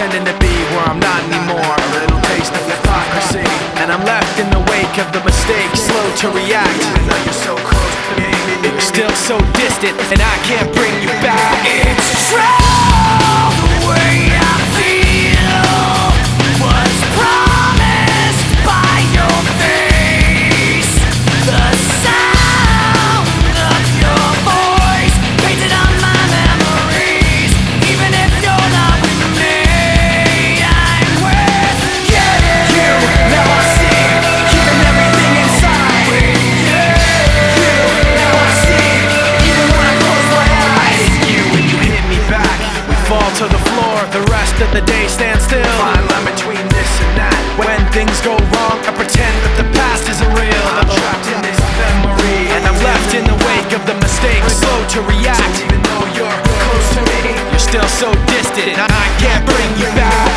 pretending to be where I'm not anymore. A little taste of hypocrisy, and I'm left in the wake of the mistake, slow to react. Even though you're so close to me, Still so distant, and I can't bring you back. It's true. rest of the day stands still. Fine line between this and that. When things go wrong, I pretend that the past isn't real. I'm trapped in this memory, and I'm left in the wake of the mistakes. Slow to react, even though you're close to me. You're still so distant, I can't bring you back.